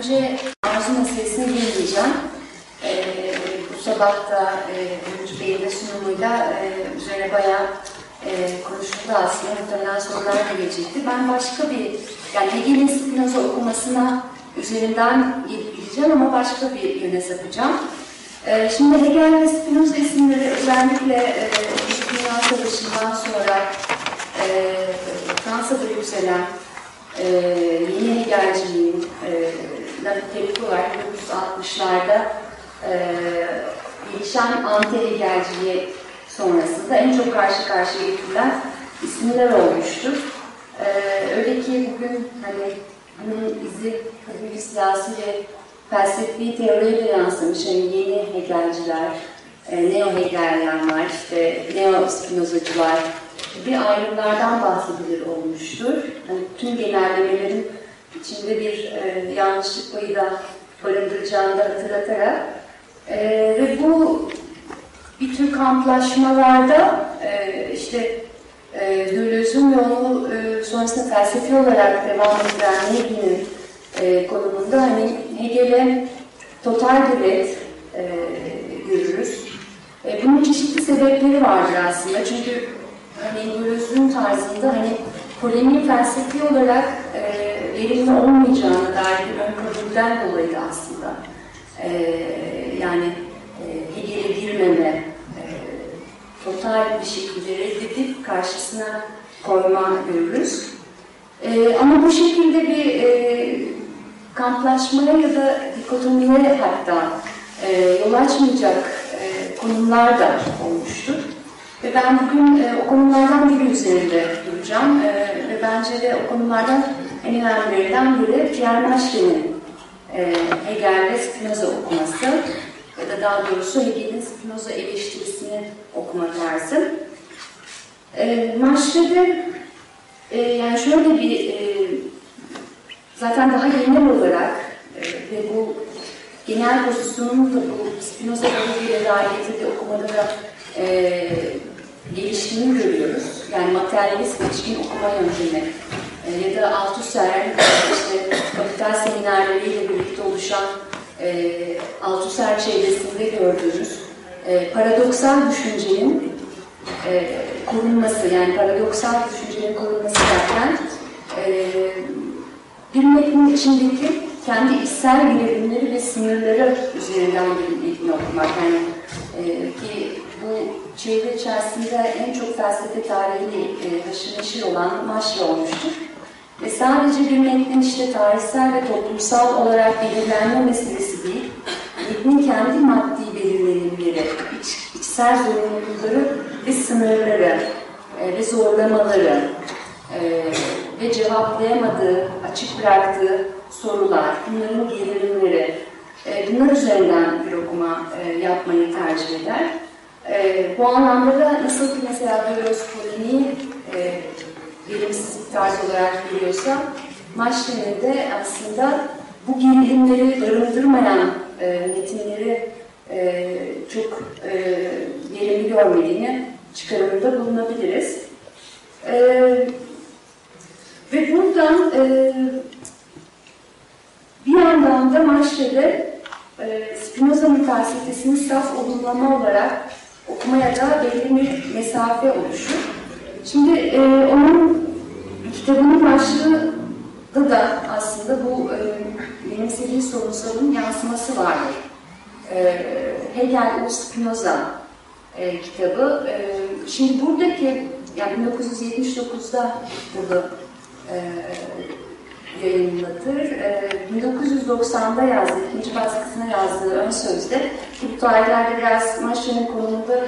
önce arzu meselesine girmeyeceğim. Ee, bu sabah da e, Ümit Bey'in de sunumuyla e, üzerine bayağı e, konuşuldu aslında. Muhtemelen sorular da gelecekti. Ben başka bir, yani Hegel'in Spinoza okumasına üzerinden gideceğim ama başka bir yöne sapacağım. E, şimdi Hegel ve Spinoza isimleri özellikle e, Dünya Savaşı'ndan sonra e, Fransa'da yükselen e, yeni Hegelciliğin e, nitelik olarak 1960'larda e, gelişen anti-Hegelciliği sonrasında en çok karşı karşıya getirilen isimler olmuştur. E, öyle ki bugün hani bunun izi tabii siyasi ve felsefi teoriye de yansımış. Yani yeni Hegelciler, e, neo-Hegelian var, işte neo-Spinozacılar gibi ayrımlardan bahsedilir olmuştur. Yani tüm genellemelerin içinde bir e, yanlışlık payı da barındıracağını da hatırlatarak e, ve bu bir tür kamplaşmalarda e, işte e, Deleuze'un ve e, sonrasında felsefi olarak devam ettiren Hegel'in e, konumunda hani Hegel'e total devlet e, görürüz. E, bunun çeşitli sebepleri vardır aslında. Çünkü hani Deleuze'un tarzında hani polemiğin felsefi olarak e, verimli olmayacağına dair bir ön kabulden dolayı da aslında e, yani e, Hegel'e girmeme e, total bir şekilde reddedip karşısına koyma görürüz. E, ama bu şekilde bir e, kamplaşmaya ya da dikotomiye hatta e, yol açmayacak e, konumlar da olmuştur. Ve ben bugün e, o konulardan biri üzerinde duracağım. E, ve bence de o konulardan en önemlilerinden biri Pierre Maschke'nin e, Hegel ve Spinoza okuması ya da daha doğrusu Hegel'in Spinoza eleştirisini okuma tarzı. E, Maschke'de e, yani şöyle bir e, zaten daha genel olarak e, ve bu genel pozisyonun da bu Spinoza ile dair getirdiği okumada da e, geliştiğini görüyoruz. Yani materyalist geçkin okuma yöntemi e, ya da Althusser işte kapital seminerleriyle birlikte oluşan e, Althusser çevresinde gördüğümüz e, paradoksal düşüncenin e, korunması yani paradoksal düşüncenin korunması derken e, bir metnin içindeki kendi içsel gerilimleri ve sınırları üzerinden bir metni okumak. Yani e, ki bu çevre içerisinde en çok felsefe tarihiyle e, haşır neşir olan Maşri olmuştur. Sadece bir metnin işte tarihsel ve toplumsal olarak belirlenme meselesi değil, metnin kendi maddi belirlenimleri, iç, içsel zorunlulukları ve sınırları e, ve zorlamaları e, ve cevaplayamadığı, açık bıraktığı sorular, bunların gerilimleri, e, bunlar üzerinden bir okuma e, yapmayı tercih eder. E, bu anlamda da nasıl ki mesela Deleuze polemiği e, bir tarz olarak görüyorsa, Maşlin'in de aslında bu gerilimleri barındırmayan e, metinleri e, çok e, verimli görmediğini çıkarımında bulunabiliriz. E, ve buradan e, bir yandan da Maşre'de e, Spinoza'nın felsefesini saf olumlama olarak okumaya da belli bir mesafe oluşur. Şimdi e, onun kitabının başlığı da aslında bu e, benimsediği sorunsalın yansıması vardır. E, Hegel u Spinoza e, kitabı. E, şimdi buradaki yani 1979'da burada e, yayınlatır. E, 1990'da yazdığı, ikinci baskısına yazdığı ön sözde bu tarihlerde biraz Maşra'nın konumunda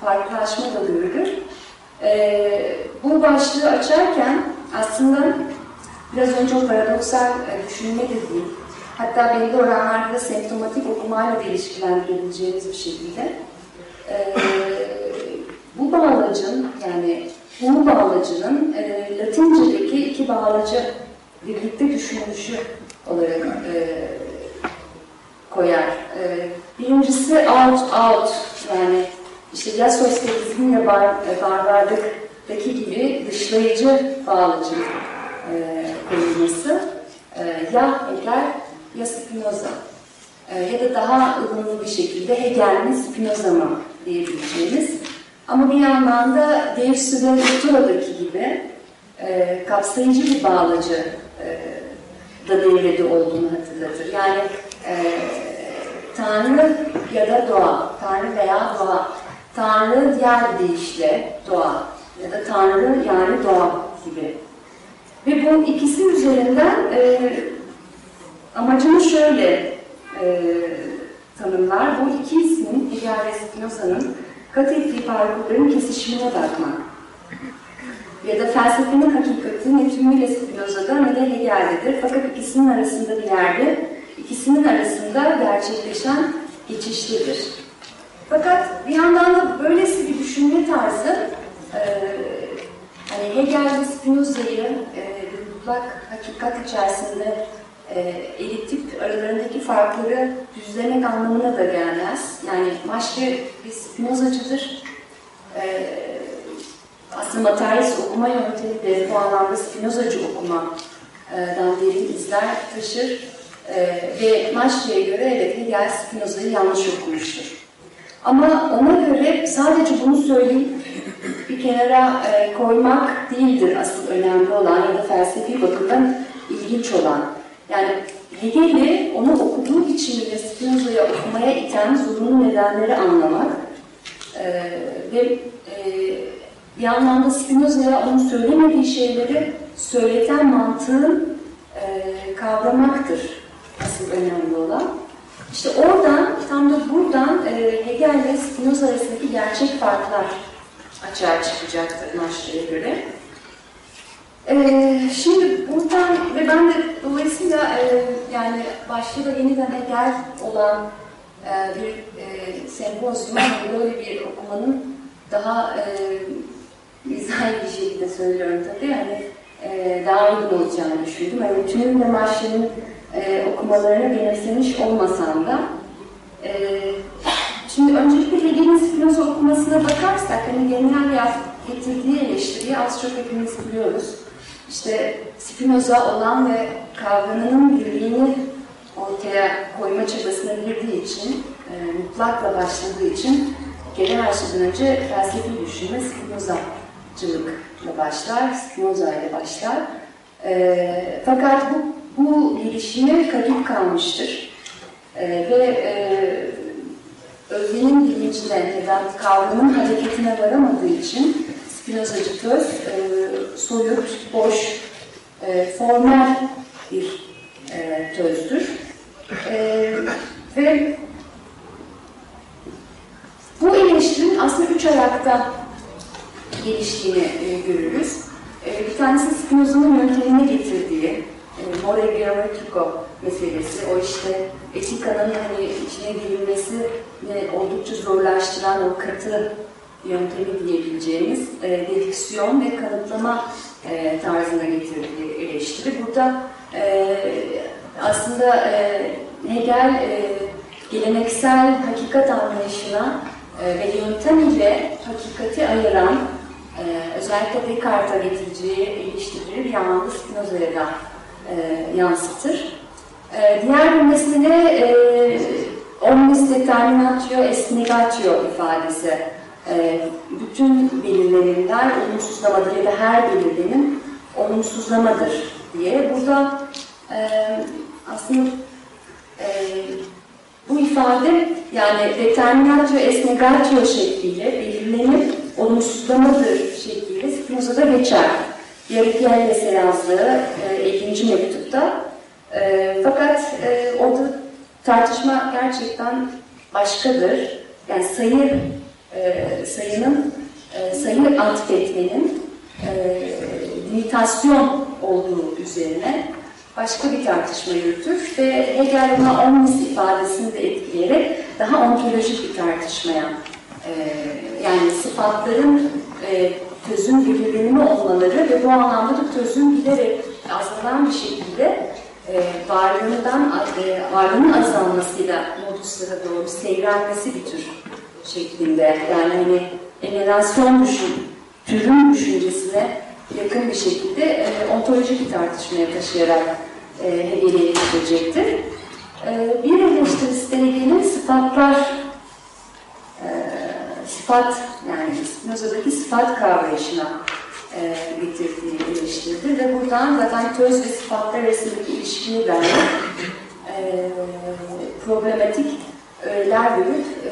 farklılaşma da görülür. E, bu başlığı açarken aslında biraz önce o paradoksal e, düşünme de değil, hatta belli oranlarda da semptomatik okumayla da ilişkilendirebileceğimiz bir şekilde e, bu bağlacın yani bu bağlacının e, Latince'deki iki bağlacı birlikte düşünülüşü olarak e, koyar. E, birincisi out out yani işte ya sosyalizmin ya bar, e, barbarlıktaki gibi dışlayıcı bağlacı e, koyulması e, ya Hegel ya Spinoza. E, ya da daha ılımlı bir şekilde Hegel mi Spinoza mı diyebileceğimiz. Ama bir yandan da Davis ve Luther'daki gibi e, kapsayıcı bir bağlacı e, da devrede olduğunu hatırlatır. Yani e, Tanrı ya da doğa, Tanrı veya doğa, Tanrı diğer bir deyişle doğa ya da Tanrı yani doğa gibi. Ve bu ikisi üzerinden e, amacını şöyle e, tanımlar. Bu iki ismin Hegel ve Spinoza'nın kat ettiği parkurların kesişimine bakmak. Ya da felsefenin hakikati ne tümüyle Spinoza'da ne de Hegel'dedir. Fakat ikisinin arasında bir yerde, ikisinin arasında gerçekleşen geçişlidir. Fakat bir yandan da böylesi bir düşünme tarzı e, hani Hegel ve Spinoza'yı e, mutlak hakikat içerisinde e, eritip aralarındaki farkları düzlemek anlamına da gelmez. Yani Maşke bir Spinozacıdır. E, aslında materyalist okuma yöntemi de bu anlamda Spinozacı okumadan derin izler taşır. E, ve Maşke'ye göre evet Hegel Spinoza'yı yanlış okumuştur. Ama ona göre sadece bunu söyleyip bir kenara e, koymak değildir asıl önemli olan ya da felsefi bakımdan ilginç olan. Yani Hegel'i onu okuduğu için bile Spinoza'ya okumaya iten zorunlu nedenleri anlamak e, ve e, bir anlamda Spinoza'ya onu söylemediği şeyleri söyleten mantığın e, kavramaktır asıl önemli olan. İşte oradan, tam da buradan e, Hegel ve Spinoza arasındaki gerçek farklar açığa çıkacaktır Maşre'ye göre. E, şimdi buradan ve ben de dolayısıyla e, yani başta da yeniden Hegel olan e, bir e, sempozyum böyle bir okumanın daha e, mizahi bir şekilde söylüyorum tabii yani daha uygun olacağını düşündüm. Yani tüm ve Maşre'nin e, okumalarını benimsemiş olmasam da e, şimdi öncelikle Hegel'in Spinoza okumasına bakarsak hani genel getirdiği eleştiriyi az çok hepimiz biliyoruz. İşte Spinoza olan ve kavramının birliğini ortaya koyma çabasına girdiği için, e, mutlakla başladığı için gene her şeyden önce felsefi düşünme Spinozacılıkla başlar, Spinoza ile başlar. E, fakat bu bu girişime kadip kalmıştır. E, ve e, öznenin bilincine ya da kavramın hareketine varamadığı için Spinozacı töz e, soyut, boş, e, formel bir e, tözdür. E, ve bu eleştirinin aslında üç ayakta geliştiğini e, görürüz. E, bir tanesi Spinoza'nın yöntemine getirdiği, e, more geometrico meselesi, o işte etikanın hani içine girilmesi oldukça zorlaştıran o katı yöntemi diyebileceğimiz e, dediksiyon ve kanıtlama e, tarzına getirdiği eleştiri. Burada e, aslında e, Hegel e, geleneksel hakikat anlayışına e, ve yöntem ile hakikati ayıran e, özellikle Descartes'a getireceği eleştirileri bir anlamda Spinoza'ya da e, yansıtır. E, diğer mesele e, omnis determinatio est negatio ifadesi. E, bütün belirlenimler olumsuzlamadır ya da her belirlenim olumsuzlamadır diye. Burada e, aslında e, bu ifade yani determinatio est negatio şekliyle belirlenim olumsuzlamadır şekliyle Spinoza'da geçer. Yarı Piyerles'e yazdığı e, 50. mektupta. E, fakat e, orada tartışma gerçekten başkadır. Yani sayı e, sayının e, sayı atfetmenin e, limitasyon olduğu üzerine başka bir tartışma yürütür ve Hegel buna omnis ifadesini de etkileyerek daha ontolojik bir tartışmaya e, yani sıfatların e, tözün belirlenimi olmaları ve bu anlamda da tözün giderek azalan bir şekilde e, varlığından, e, varlığının azalmasıyla moduslara doğru seyrelmesi bir tür şeklinde. Yani hani emanasyon düşün, türün düşüncesine yakın bir şekilde e, ontolojik bir tartışmaya taşıyarak e, Hegel'i getirecektir. Ee, bir eleştirisi de Hegel'in sıfatlar, e, sıfat yani Spinoza'daki sıfat kavrayışına e, getirdiği eleştiridir ve buradan zaten töz ve sıfatlar arasındaki ilişkiye dair e, problematik öğeler verip e,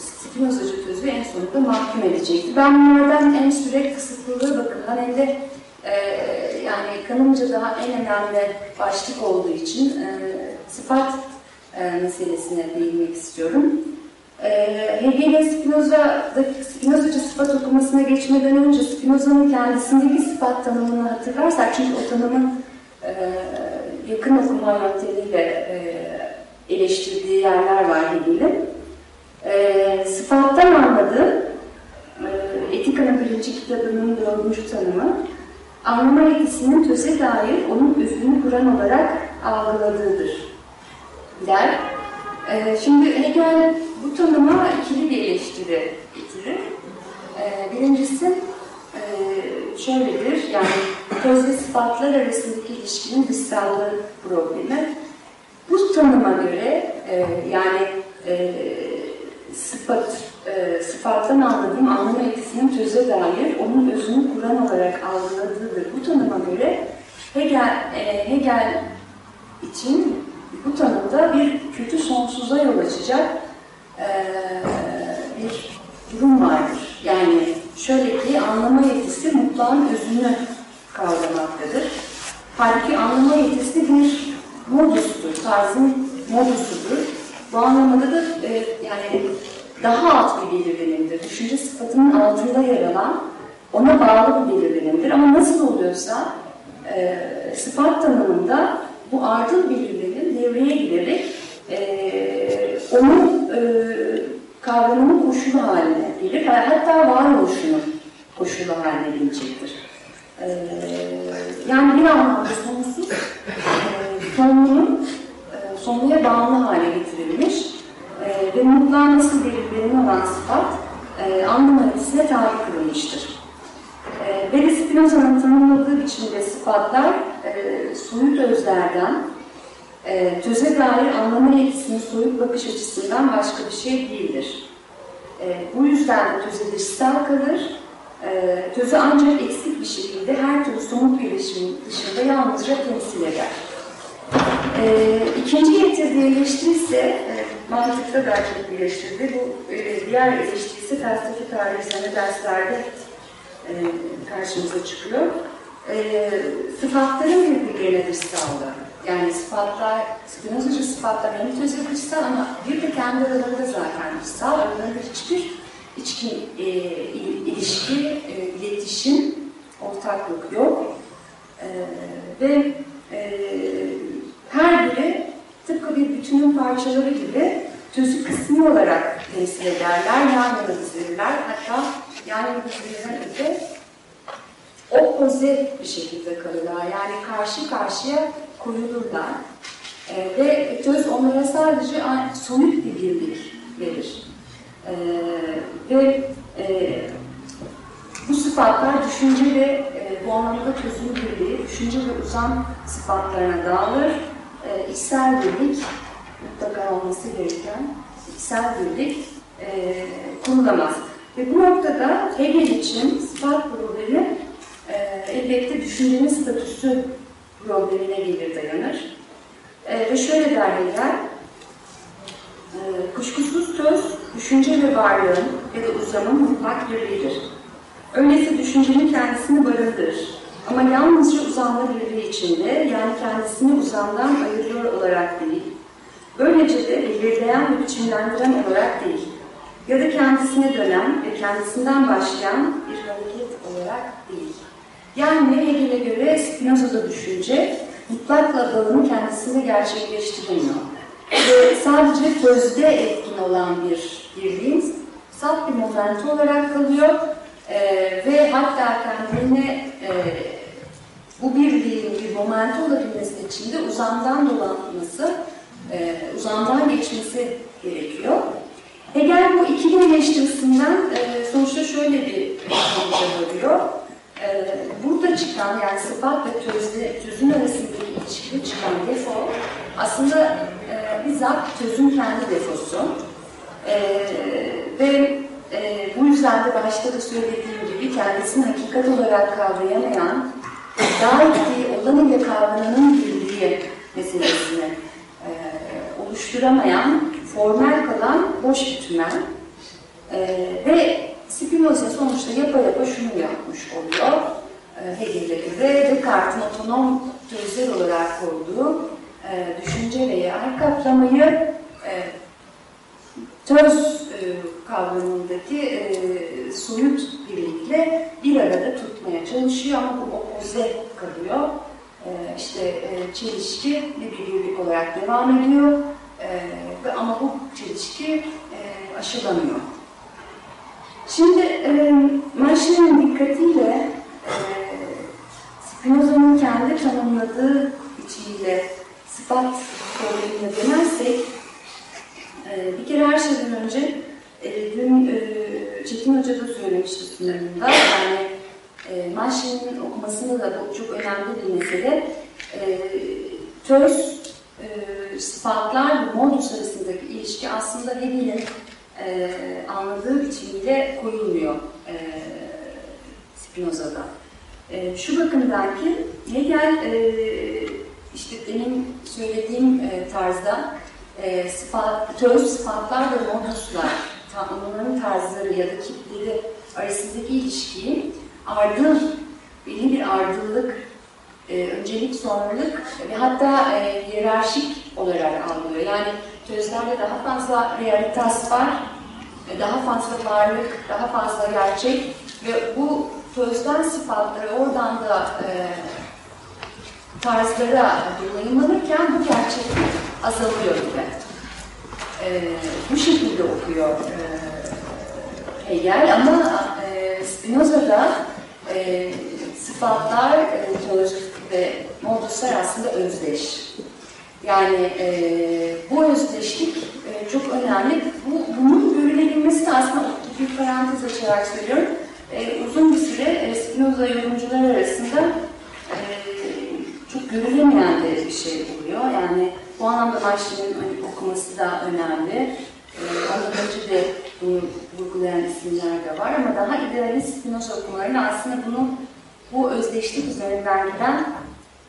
Spinozacı tözü en sonunda mahkum edecekti. Ben bunlardan hem süre kısıtlılığı bakımından hem de e, yani kanımca daha en önemli başlık olduğu için e, sıfat e, meselesine değinmek istiyorum. E, Hegel'in Spinoza'daki Spinozacı sıfat okumasına geçmeden önce Spinoza'nın kendisindeki sıfat tanımını hatırlarsak çünkü o tanımın e, yakın okuma yöntemiyle e, eleştirdiği yerler var Hegel'in. E, sıfattan anladığı e, Etika'nın birinci kitabının dördüncü tanımı anlama yetisinin töze dair onun özünü kuran olarak algıladığıdır der. E, şimdi Hegel bu tanıma ikili bir eleştiri getirir. E, birincisi e, şöyledir, yani töz ve sıfatlar arasındaki ilişkinin dışsallığı problemi. Bu tanıma göre e, yani e, sıfat, e, sıfattan anladığım anlama etkisinin töze dair onun özünü kuran olarak algıladığıdır. Bu tanıma göre Hegel, Hegel için bu tanımda bir kötü sonsuza yol açacak e, bir durum vardır. Yani şöyle ki anlama yetisi mutlağın özünü kavramaktadır. Halbuki anlama yetisi bir modustur, tarzın modusudur. Bu anlamda da e, yani daha alt bir belirlenimdir. Düşünce sıfatının altında yer alan, ona bağlı bir belirlenimdir. Ama nasıl oluyorsa e, sıfat tanımında bu ardıl belirlenim devreye girerek e, onun e, kavramının koşulu haline gelir. Hatta varoluşunun koşulu haline gelecektir. E, yani bir anlamda sonsuz e, sonlunun e, sonluya bağımlı hale getirilmiş e, ve mutluluğa nasıl belirlenen olan sıfat e, anlam öğretisine tabi kılınmıştır. E, Beri Spinoza'nın tanımladığı biçimde sıfatlar e, soyut özlerden, e, töze dair anlama yetisinin soyut bakış açısından başka bir şey değildir. E, bu yüzden de töze dışsal kalır, e, tözü ancak eksik bir şekilde her türlü somut birleşimin dışında yalnızca temsil eder. E, ikinci getirdiği eleştiri ise e, mantıkta daha çok birleştirdi. Bu e, diğer eleştiri ise felsefe tarihi üzerine derslerde e, karşımıza çıkıyor. E, sıfatların birbirlerine dışsallığı. Yani sıfatlar, Spinozacı sıfatlar hem töze dışsal ama bir de kendi aralarında zaten dışsal. Aralarında hiçbir içki, e, ilişki, e, iletişim, ortaklık yok. E, ve e, her biri tıpkı bir bütünün parçaları gibi tözü kısmı olarak temsil ederler, yan yana dizilirler. Hatta yan yana dizilirden öte opoze bir şekilde kalırlar. Yani karşı karşıya koyulurlar. E, ve töz onlara sadece soyut bir birlik verir. E, ve e, bu sıfatlar düşünce ve e, bu anlamda tözün birliği, düşünce ve uzam sıfatlarına dağılır. E, içsel birlik mutlaka olması gereken içsel birlik e, kurulamaz. Ve bu noktada Hegel için sıfat problemi e, elbette düşüncenin statüsü problemine gelir dayanır. E, ve şöyle der Hegel, e, kuşkusuz töz, düşünce ve varlığın ya da uzamın mutlak birliğidir. Öyleyse düşüncenin kendisini barındırır. Ama yalnızca uzamlı birliği içinde, yani kendisini uzamdan ayırıyor olarak değil, böylece de belirleyen ve biçimlendiren olarak değil, ya da kendisine dönen ve kendisinden başlayan bir hareket olarak değil. Yani Hegel'e göre Spinoza'da düşünce mutlakla bağını kendisinde gerçekleştiremiyor. Ve sadece sözde etkin olan bir birliğin salt bir momenti olarak kalıyor e, ve hatta kendine e, bu birliğin bir momenti olabilmesi için de uzamdan dolanması, e, uzamdan geçmesi gerekiyor. Hegel bu ikili eleştirisinden e, sonuçta şöyle bir sonuca varıyor. Çıkan yani sıfat ve tözle, tözün arasındaki ilişkide çıkan defo aslında e, bizzat tözün kendi defosu. E, ve e, bu yüzden de başta da söylediğim gibi kendisini hakikat olarak kavrayamayan, ettiği olan ile kavrananın bildiği meselesini e, oluşturamayan, formal kalan boş bir tümel. E, ve Spinoza sonuçta yapa yapa şunu yapmış oluyor. E, göre Descartes'in otonom tözler olarak koyduğu e, düşünce ve yer kaplamayı e, töz e, kavramındaki e, soyut birlikle bir arada tutmaya çalışıyor ama bu opoze kalıyor. E, işte çelişki bir birlik olarak devam ediyor ama bu çelişki e, aşılamıyor. Şimdi e, Marshall'ın dikkatiyle Spinoza'nın kendi tanımladığı biçimiyle sıfat problemine dönersek e, bir kere her şeyden önce e, dün e, Çetin Hoca da söylemişti sunumunda yani e, Marshall'ın okumasında da bu çok önemli bir mesele e, töz e, sıfatlar ve modus arasındaki ilişki aslında Hegel'in e, anladığı biçimiyle koyulmuyor e, Spinoza'da. E, şu bakımdan ki Hegel e, işte benim söylediğim e, tarzda e, sıfat, töz sıfatlar ve moduslar, onların tarzları ya da kitleri arasındaki ilişkiyi ardıl, belli bir ardıllık, e, öncelik, sonralık ve hatta e, hiyerarşik olarak algılıyor. Yani tözlerde daha fazla realitas var, e, daha fazla varlık, daha fazla gerçek ve bu tözden sıfatları oradan da e, tarzlara yayınlanırken bu gerçeklik azalıyor gibi. E, bu şekilde okuyor e, Hegel ama e, Spinoza'da e, sıfatlar, e, ve moduslar aslında özdeş. Yani e, bu özdeşlik e, çok önemli. Bu, bunun görülebilmesi de aslında bir parantez açarak söylüyorum. E, uzun bir süre e, Spinoza yorumcular arasında e, çok görülemeyen de bir şey oluyor. Yani bu anlamda Marshall'ın hani, okuması da önemli. E, ondan önce de bunu vurgulayan isimler de var ama daha idealist Spinoza okumalarında aslında bunu bu özdeşlik üzerinden giden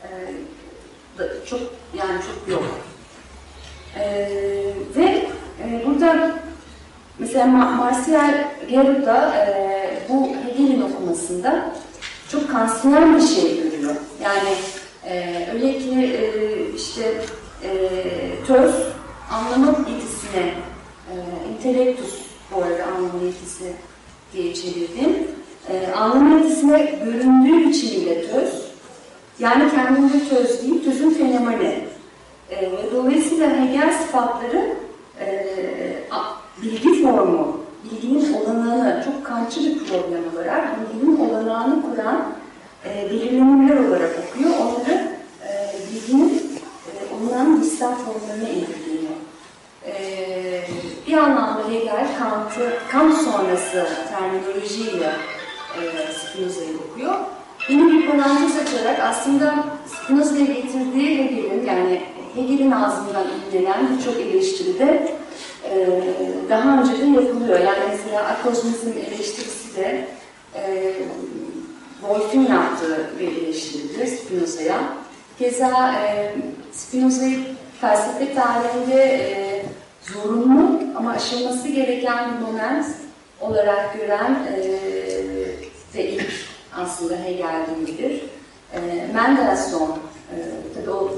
e, çok yani çok yok. Ee, ve e, burada mesela Martial Geruda e, bu Hegel'in okumasında çok kansiyen bir şey görüyor. Yani e, öyle ki e, işte e, töz anlama yetisine e, intelektus bu arada anlama yetisi diye çevirdim. E, anlama yetisine göründüğü biçimiyle töz yani kendinde töz değil, tözün fenomeni. E, dolayısıyla Hegel sıfatları e, bilgi formu, bilginin olanağını, çok kançı bir problem olarak bilginin olanağını kuran e, belirlenimler olarak okuyor. Onları e, bilginin e, olanağın dışsal formlarına indirgeniyor. E, bir anlamda Hegel Kant'ı, Kant sonrası terminolojiyle e, Spinoza'yı okuyor. Yeni bir parantez açarak aslında Spinoza'ya getirdiği Hegel'in yani Hegel'in ağzından inlenen birçok eleştiride e, daha önce de yapılıyor. Yani mesela akozmizm eleştirisi de e, Wolff'in yaptığı bir eleştiridir Spinoza'ya. Keza e, Spinoza'yı felsefe tarihinde e, zorunlu ama aşılması gereken bir moment olarak gören e, ve ilk aslında Hegel değildir. E, Mendelssohn, e, tabii o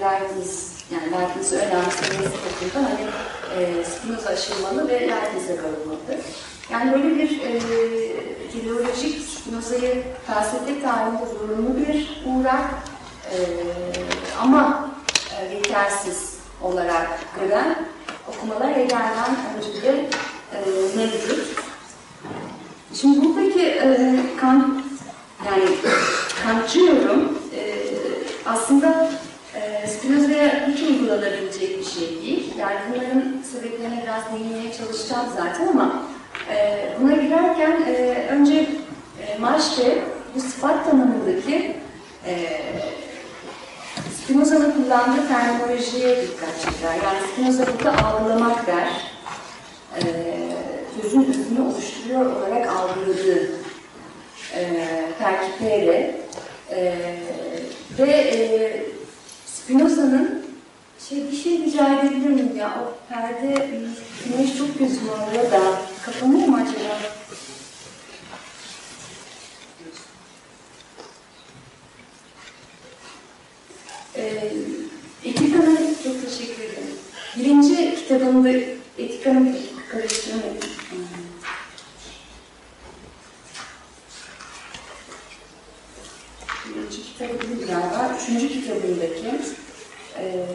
Leibniz, yani Leibniz'i önemsemesi bakımından hani e, Spinoza aşılmalı ve Leibniz'e varılmalıdır. Yani böyle bir e, ideolojik Spinoza'yı felsefe tarihinde zorunlu bir uğrak e, ama e, olarak gören okumalar Hegel'den önce de e, mevcut. Şimdi buradaki e, kan, yani Kantçı yorum e, aslında e, Spinoza'ya hiç uygulanabilecek bir şey değil. Yani bunların sebeplerine biraz değinmeye çalışacağım zaten ama e, buna girerken e, önce e, Marşke bu sıfat tanımındaki e, Spinoza'nın kullandığı terminolojiye dikkat çeker. Yani Spinoza burada algılamak der. E, sözün özünü oluşturuyor olarak algıladığı e, terkipleri e, ve e, Spinoza'nın şey, bir şey rica edebilir miyim ya? O perde, güneş çok gözüm ağrıyor da kapanıyor mu acaba? Ee, Etika'nın, çok teşekkür ederim. Birinci kitabında Etika'nın karıştırmayın. Birinci kitabı değil galiba. Üçüncü kitabındaki e,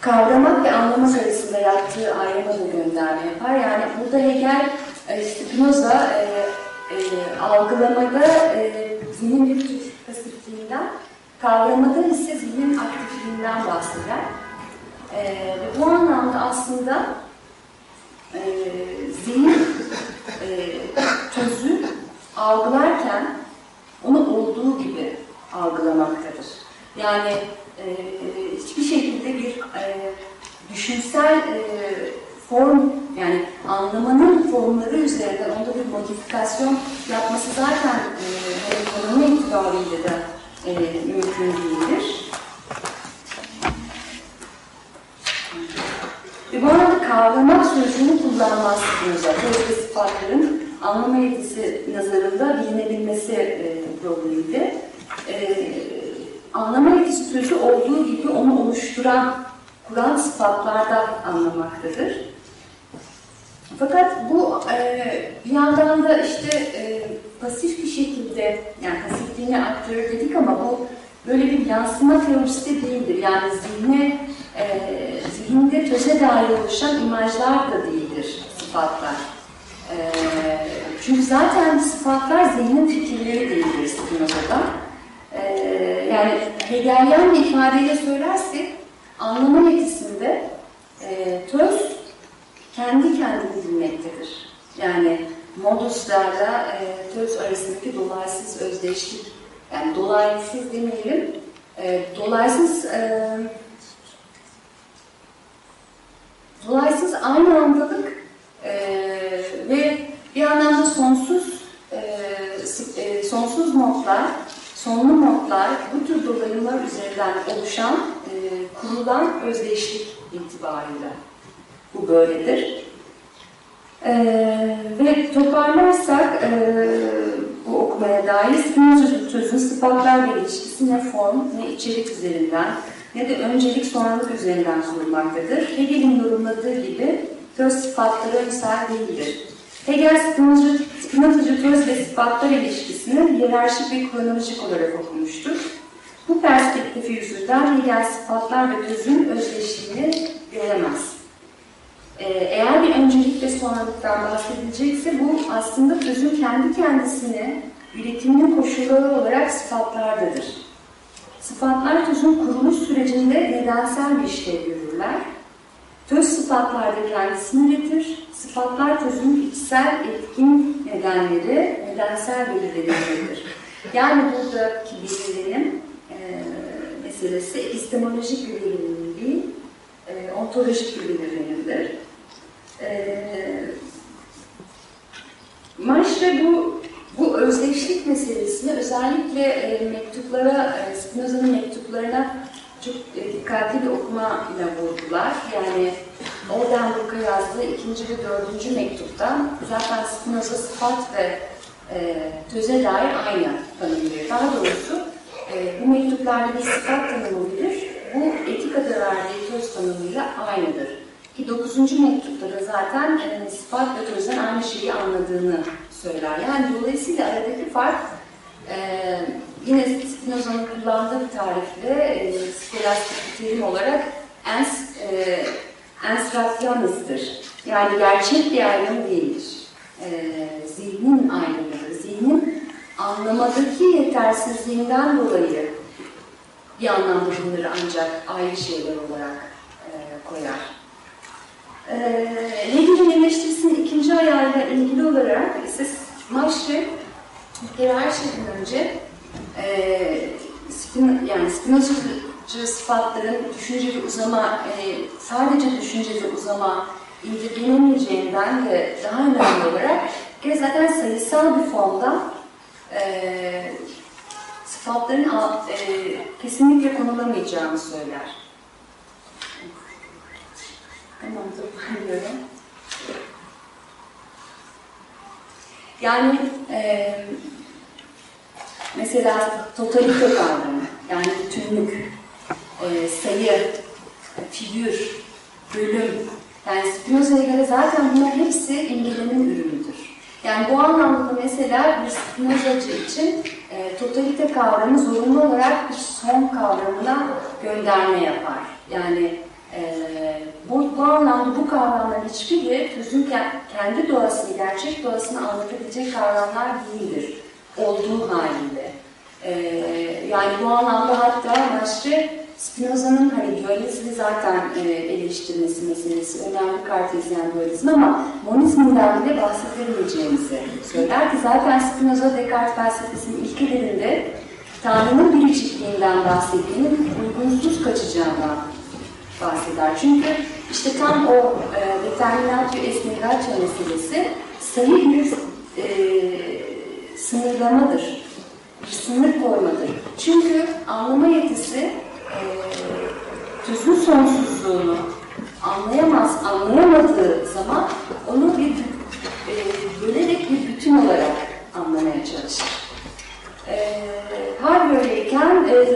kavramak ve anlamak arasında yaptığı ayrıma da gönderme yapar. Yani burada Hegel, e, Spinoza e, e, algılamada e, zihnin bir tür pasifliğinden, kavramada ise zihnin aktifliğinden bahseder. E, ve bu anlamda aslında e, zihin e, tözü algılarken onu olduğu gibi algılamaktadır. Yani e, hiçbir şekilde bir e, düşünsel e, form yani anlamanın formları üzerinden onda bir modifikasyon yapması zaten e, konuma itibariyle de mümkün değildir. Ve bu arada kavramak sözcüğünü kullanmaz Spinoza. Söz ve sıfatların anlama yetisi nazarında bilinebilmesi e, problemiydi. E, anlama yetisi olduğu gibi onu oluşturan, kuran sıfatlardan anlamaktadır. Fakat bu e, bir yandan da işte e, pasif bir şekilde, yani pasifliğini aktarır dedik ama bu böyle bir yansıma teorisi de değildir. Yani zihne, e, zihinde töze dair oluşan imajlar da değildir sıfatlar. E, çünkü zaten sıfatlar zihnin fikirleri değildir Spinoza'da. E, yani Hegelian bir ifadeyle söylersek anlama yetisinde e, töz kendi kendini bilmektedir. Yani moduslarla e, töz arasındaki dolaysız özdeşlik, yani dolaysız demeyelim, e, dolaysız e, dolaysız aynı andalık e, ve bir anlamda sonsuz e, e, sonsuz modlar, sonlu modlar, bu tür dolayımlar üzerinden oluşan, e, kurulan özdeşlik itibariyle bu böyledir. Ee, ve toparlarsak e, bu okumaya dair Spinoza sözün sıfatlarla ilişkisi ne form ne içerik üzerinden ne de öncelik sonralık üzerinden kurulmaktadır. Hegel'in yorumladığı gibi söz sıfatlara önsel değildir. Hegel Spinozacı söz ve sıfatlar ilişkisini hiyerarşik ve kronolojik olarak okumuştur. Bu perspektifi yüzünden Hegel sıfatlar ve tözün özdeşliğini göremez. Eğer bir öncelik ve sonralıktan bahsedilecekse bu aslında tözün kendi kendisine üretiminin koşulları olarak sıfatlardadır. Sıfatlar tözün kuruluş sürecinde nedensel bir işlev görürler. Töz sıfatlarda kendisini üretir. Sıfatlar tözün içsel etkin nedenleri nedensel belirlenimleridir. Yani buradaki belirlenim e, meselesi epistemolojik bir belirlenim değil, e, ontolojik bir belirlenimdir. E, Maşre bu bu özdeşlik meselesini özellikle e, mektuplara, e, Spinoza'nın mektuplarına çok e, dikkatli okuma ile vurdular. Yani Oldenburg'a yazdığı ikinci ve dördüncü mektupta zaten Spinoza sıfat ve e, töze dair aynı tanımlıyor. Daha doğrusu e, bu mektuplarda bir sıfat tanımı bilir, bu etikada verdiği töz tanımıyla aynıdır. Ki dokuzuncu mektupta da zaten e, sıfat ve tözden aynı şeyi anladığını söyler. Yani dolayısıyla aradaki fark e, yine Spinoza'nın kullandığı bir tarifle e, skolastik bir terim olarak ens, e, ens rationis'tir. Yani gerçek bir ayrım değildir. E, zihnin ayrımıdır. Zihnin anlamadaki yetersizliğinden dolayı bir anlamda bunları ancak ayrı şeyler olarak e, koyar. E, Hegel'in eleştirisinin ikinci ayağıyla ilgili olarak ise Maşre bir her şeyden önce e, Spin, yani Spinozacı sıfatların düşünce ve uzama, e, sadece düşünce ve uzama indirgenemeyeceğinden de daha önemli olarak bir kere zaten sayısal bir formda e, sıfatların e, kesinlikle konulamayacağını söyler. Tamam, toparlıyorum. Yani e, mesela totalite kavramı, yani bütünlük, e, sayı, figür, bölüm, yani Spinoza'ya göre zaten bunlar hepsi imgelemin ürünüdür. Yani bu anlamda da mesela bir Spinozacı için e, totalite kavramı zorunlu olarak bir son kavramına gönderme yapar. Yani e, bu, bu anlamda bu kavramların hiçbiri tüzün ke- kendi doğasını, gerçek doğasını anlatabilecek kavramlar değildir. Olduğu halinde. E, yani bu anlamda hatta başta Spinoza'nın hani dualizmi zaten e, eleştirmesi meselesi önemli kartezyen dualizm ama monizminden bile bahsedemeyeceğimizi söyler ki zaten Spinoza Descartes felsefesinin ilkelerinde Tanrı'nın biricikliğinden bahsettiğinin uygunsuz kaçacağından bahseder. Çünkü işte tam o e, determinatio est negatio meselesi sayı bir e, sınırlamadır. Bir sınır koymadır. Çünkü anlama yetisi e, tüzün sonsuzluğunu anlayamaz, anlayamadığı zaman onu bir e, bölerek bir bütün olarak anlamaya çalışır. E, hal böyleyken e,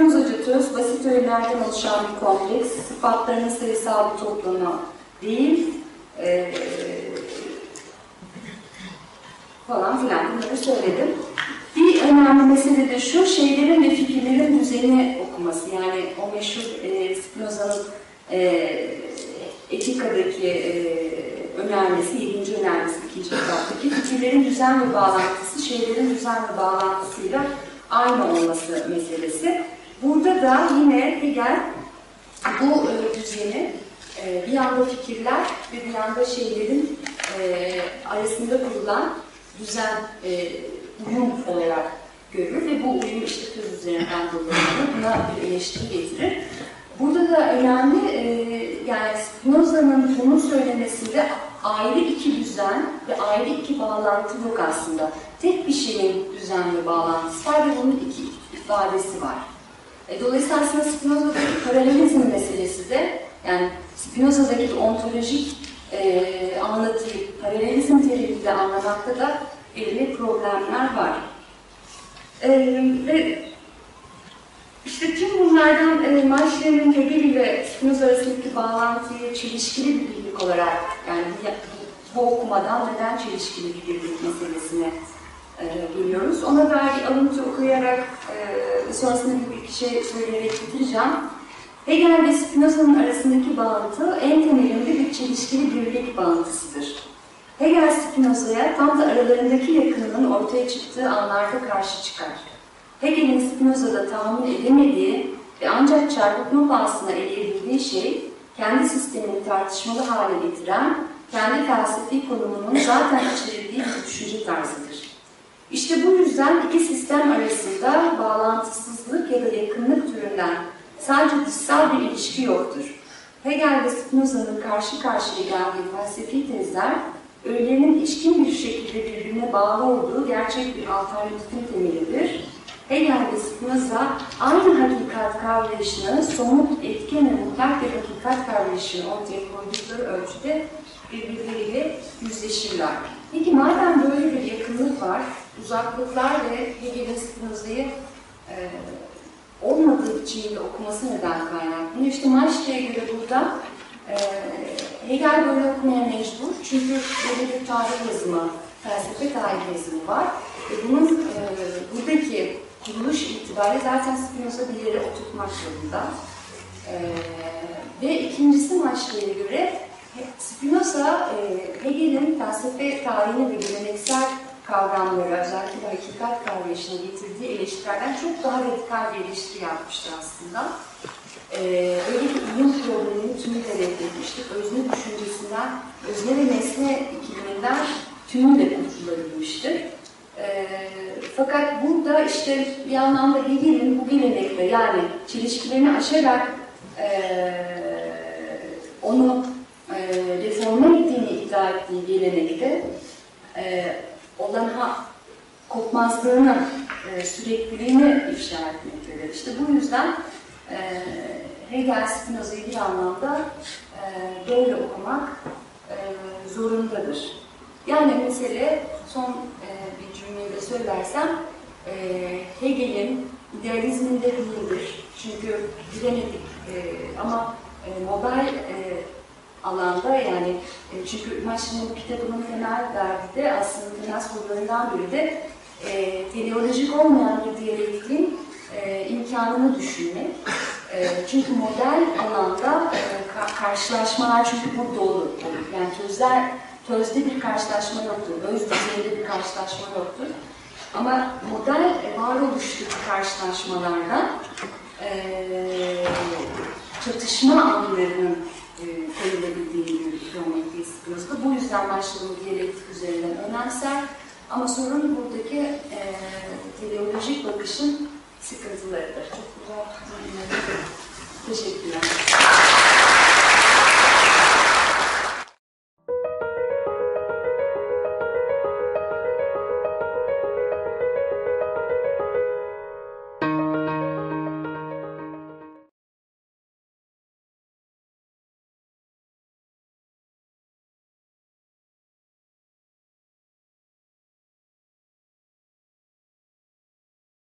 Spinozacı töz basit öğelerden oluşan bir kompleks, sıfatlarının sayısal bir toplamı değil, e, falan filan bunları söyledim. Bir önemli mesele de şu, şeylerin ve fikirlerin düzeni okuması. Yani o meşhur e, Spinoza'nın e, etikadaki e, önermesi, yedinci önermesi ikinci kitaptaki fikirlerin düzen ve bağlantısı, şeylerin düzen ve bağlantısıyla aynı olması meselesi. Burada da yine Hegel bu e, düzeni e, bir yanda fikirler ve bir yanda şeylerin e, arasında kurulan düzen, uyum olarak görür ve bu uyum işte söz üzerinden dolayı buna bir eleştiri getirir. Burada da önemli, e, yani Spinoza'nın bunu söylemesinde ayrı iki düzen ve ayrı iki bağlantı yok aslında. Tek bir şeyin düzen ve bağlantısı var ve bunun iki ifadesi var. E, dolayısıyla aslında Spinoza'daki paralelizm meselesi de, yani Spinoza'daki ontolojik e, anlatıyı paralelizm terimiyle anlamakta da belirli problemler var. E, ve işte tüm bunlardan e, Marşler'in Hegel ile Spinoza arasındaki bağlantıyı çelişkili bir birlik olarak, yani bu okumadan neden çelişkili bir birlik meselesine e. Ona dair alıntı okuyarak e, sonrasında bir iki şey söyleyerek bitireceğim. Hegel ve Spinoza'nın arasındaki bağıntı en temelinde bir çelişkili birlik bağıntısıdır. Hegel Spinoza'ya tam da aralarındaki yakınlığın ortaya çıktığı anlarda karşı çıkar. Hegel'in Spinoza'da tahammül edemediği ve ancak çarpıtma pahasına eleyebildiği şey, kendi sistemini tartışmalı hale getiren, kendi felsefi konumunun zaten içerdiği bir düşünce tarzıdır. İşte bu yüzden iki sistem arasında bağlantısızlık ya da yakınlık türünden sadece dışsal bir ilişki yoktur. Hegel ve Spinoza'nın karşı karşıya geldiği felsefi tezler, öğelerinin içkin bir şekilde birbirine bağlı olduğu gerçek bir alternatifin temelidir. Hegel ve Spinoza aynı hakikat kavrayışını somut etken ve mutlak bir hakikat kavrayışını ortaya koydukları ölçüde birbirleriyle yüzleşirler. Peki madem böyle bir yakınlık var, uzaklıklar ve Hegel'in Spinoza'yı e, olmadığı biçimde okuması neden kaynaklanıyor? İşte Maşke'ye göre burada e, Hegel böyle okumaya mecbur. Çünkü böyle bir tarih yazımı, felsefe tarih yazımı var. Ve bunun e, buradaki kuruluş itibariyle zaten Spinoza bir yere oturtmak zorunda. E, ve ikincisi Maşke'ye göre Spinoza e, Hegel'in felsefe tarihini ve geleneksel kavramları, özellikle hakikat kavrayışına getirdiği eleştirilerden çok daha radikal bir eleştiri yapmıştı aslında. Ee, öyle bir uyum problemini tümüyle reddetmiştik. Özne düşüncesinden, özne ve nesne ikiliminden tümüyle kurtulabilmiştir. Ee, fakat burada işte bir anlamda Hegel'in bu gelenekte yani çelişkilerini aşarak eee, onu eee reforme ettiğini iddia ettiği gelenekte eee olan ha, kopmazlığını, eee, sürekliliğini ifşa etmektedir. İşte bu yüzden eee Hegel Spinoza'yı bir anlamda eee, böyle okumak eee, zorundadır. Yani mesele son eee, bir cümleyle söylersem eee, Hegel'in idealizminde değildir. Çünkü bilemedik eee, ama eee, modern eee, alanda yani e, çünkü bu kitabının temel derdi de aslında temel sorularından biri de e, teleolojik olmayan bir diyalektiğin e, imkanını düşünmek. E, çünkü modern alanda e, ka- karşılaşmalar çünkü bu dolu olur. Yani tözler, tözde bir karşılaşma yoktur, öz düzeyde bir karşılaşma yoktur. Ama modern e, varoluştaki karşılaşmalarda e, çatışma anlarının e, koyulabildiğini görmekteyiz Spinoza'da. Bu yüzden başlığını diyalektik üzerinden önemser. Ama sorun buradaki e, teleolojik bakışın sıkıntılarıdır. Çok güzel. Teşekkürler.